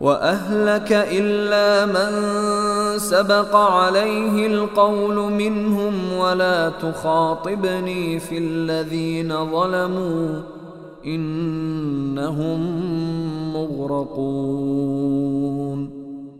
وأهلك إلا من سبق عليه القول منهم ولا تخاطبني في الذين ظلموا إنهم مغرقون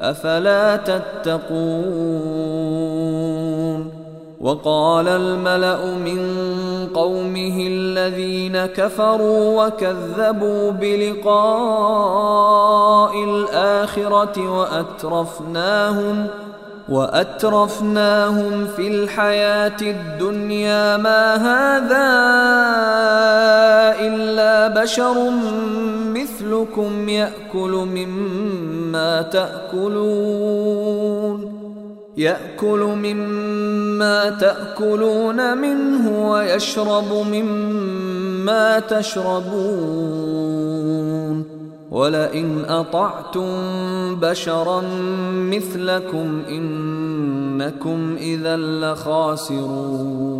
أفلا تتقون؟ وقال الملأ من قومه الذين كفروا وكذبوا بلقاء الآخرة وأترفناهم ۖ وأترفناهم في الحياة الدنيا ما هذا إلا بشر مثلكم يأكل مما تأكلون. يأكل مما تأكلون منه ويشرب مما تشربون. ولئن أطعتم بشرا مثلكم إنكم إذا لخاسرون.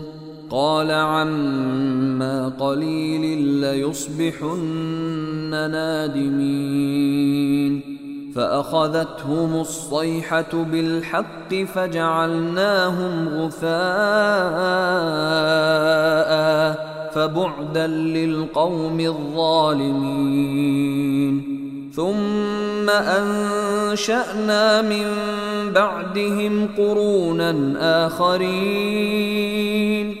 قال عما قليل ليصبحن نادمين. فأخذتهم الصيحة بالحق فجعلناهم غثاء فبعدا للقوم الظالمين. ثم أنشأنا من بعدهم قرونا آخرين.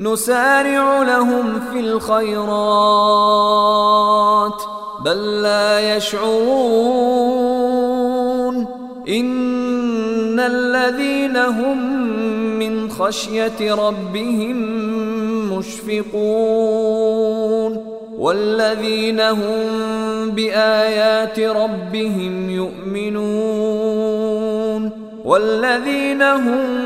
نسارع لهم في الخيرات بل لا يشعرون. إن الذين هم من خشية ربهم مشفقون. والذين هم بآيات ربهم يؤمنون. والذين هم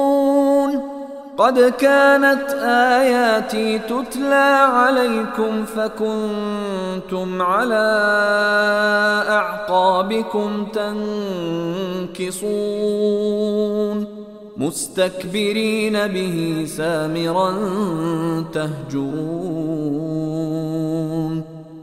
قد كانت آياتي تتلى عليكم فكنتم على أعقابكم تنكصون مستكبرين به سامرا تهجرون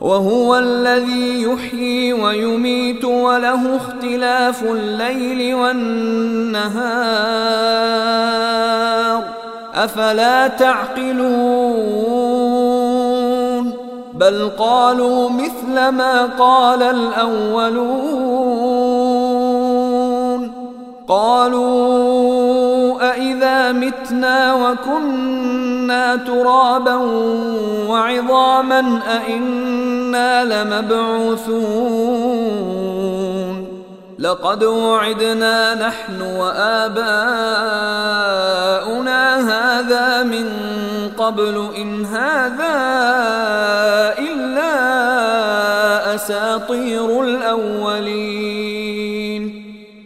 وهو الذي يحيي ويميت وله اختلاف الليل والنهار. أفلا تعقلون؟ بل قالوا مثل ما قال الأولون. قالوا أإذا متنا وكنا ترابا وعظاما أإنا لمبعوثون لقد وعدنا نحن وآباؤنا هذا من قبل إن هذا إلا أساطير الأولين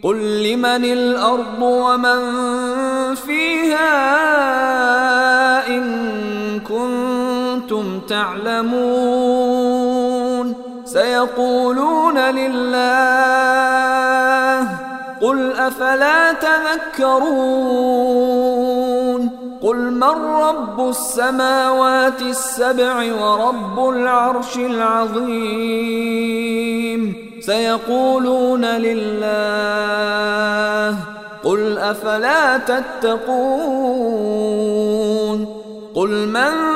قل لمن الأرض ومن فيها إن كنتم تعلمون سيقولون لله قل أفلا تذكرون قل من رب السماوات السبع ورب العرش العظيم سيقولون لله قل أفلا تتقون قل من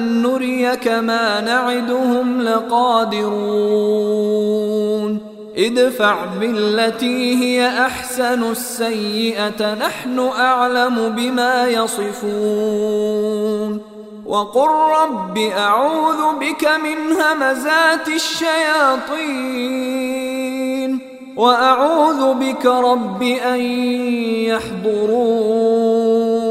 نريك ما نعدهم لقادرون. ادفع بالتي هي أحسن السيئة نحن أعلم بما يصفون. وقل رب أعوذ بك من همزات الشياطين وأعوذ بك رب أن يحضرون.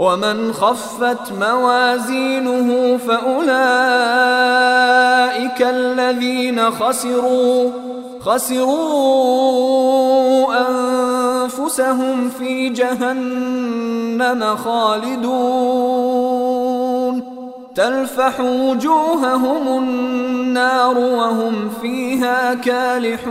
ومن خفت موازينه فأولئك الذين خسروا خسروا أنفسهم في جهنم خالدون. تلفح وجوههم النار وهم فيها كالحون.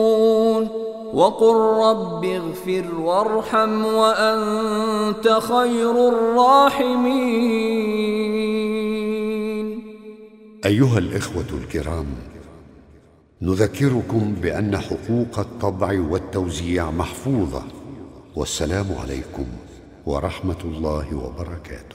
وقل رب اغفر وارحم وأنت خير الراحمين. أيها الإخوة الكرام نذكركم بأن حقوق الطبع والتوزيع محفوظة والسلام عليكم ورحمة الله وبركاته.